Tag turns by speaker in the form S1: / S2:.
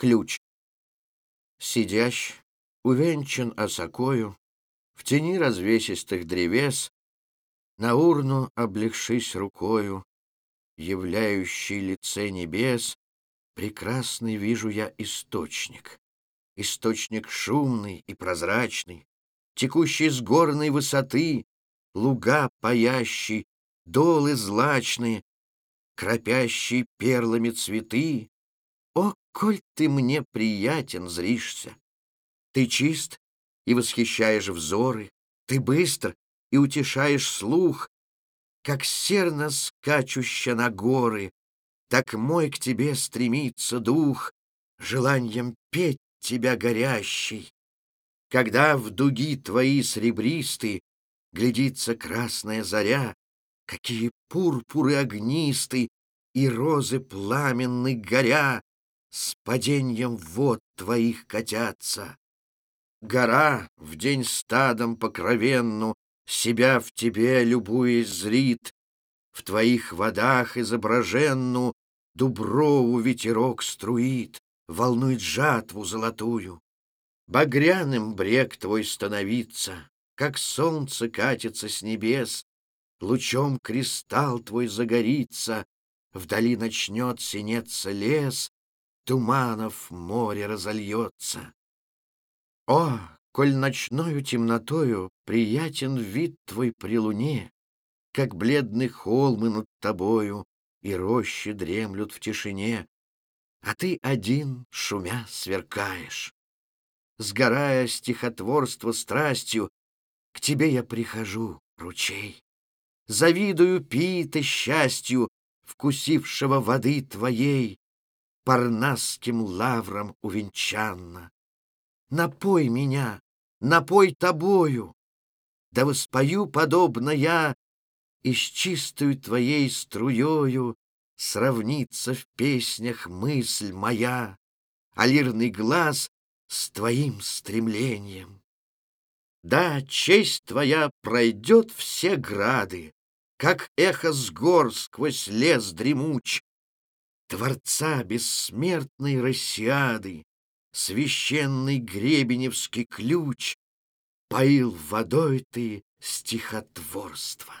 S1: Ключ. Сидящ, увенчан осокою, В тени развесистых древес, На урну облегшись рукою, Являющий лице небес, Прекрасный вижу я источник. Источник шумный и прозрачный, Текущий с горной высоты, Луга паящий, долы злачные, Кропящие перлами цветы. О, коль ты мне приятен зришься! Ты чист и восхищаешь взоры, Ты быстр и утешаешь слух, Как серно скачуща на горы, Так мой к тебе стремится дух, Желанием петь тебя горящий. Когда в дуги твои сребристы Глядится красная заря, Какие пурпуры огнисты И розы пламенны горя С падением вод твоих катятся. Гора в день стадом покровенну Себя в тебе, любуясь, зрит, В твоих водах изображенну Дуброву ветерок струит, Волнует жатву золотую. Багряным брег твой становится, Как солнце катится с небес, Лучом кристалл твой загорится, Вдали начнет синеться лес, Туманов море разольется. О, коль ночною темнотою Приятен вид твой при луне, Как бледны холмы над тобою И рощи дремлют в тишине, А ты один, шумя, сверкаешь. Сгорая стихотворство страстью, К тебе я прихожу, ручей. Завидую питы счастью, Вкусившего воды твоей, Парнасским лавром увенчанно напой меня, напой тобою, да воспою, подобно я, и с чистою твоей струёю сравнится в песнях мысль моя, а лирный глаз с твоим стремлением. Да, честь твоя пройдет все грады, как эхо с гор сквозь лес дремуч, Творца бессмертной Россиады, священный гребеневский ключ, Поил водой ты стихотворство.